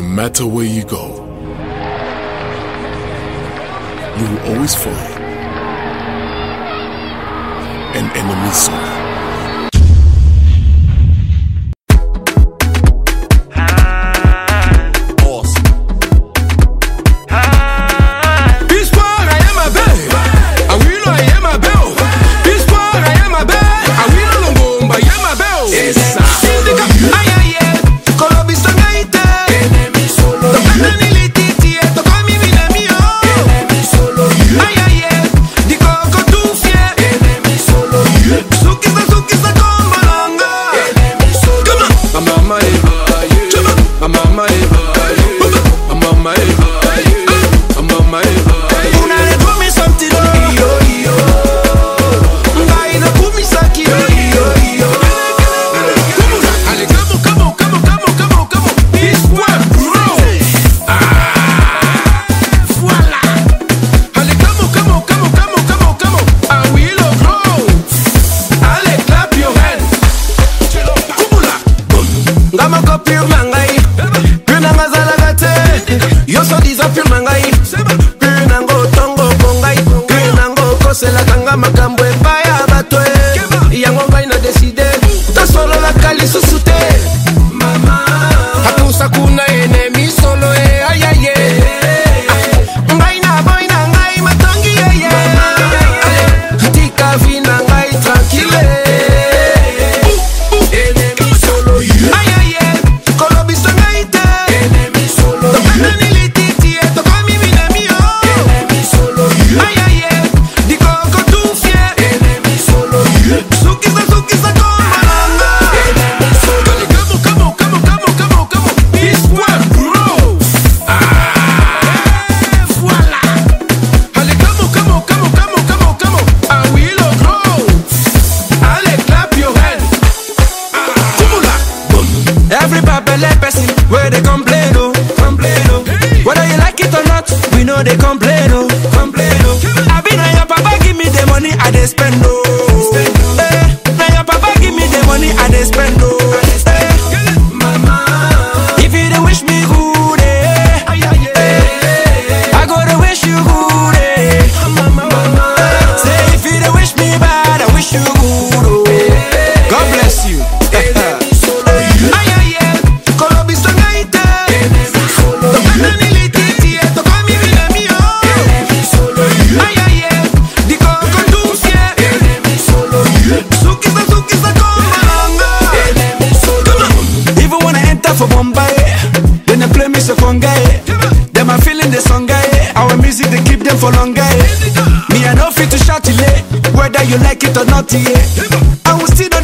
No matter where you go, you will always find an enemy soldier. I feel my guy. they complain, oh. Complain, oh. I be now your papa give me the money I they spend, oh. Them are feeling the song, guy. Our music, they keep them for longer. guy. Me, I know fit to shout it, Whether you like it or not, yeah. I will still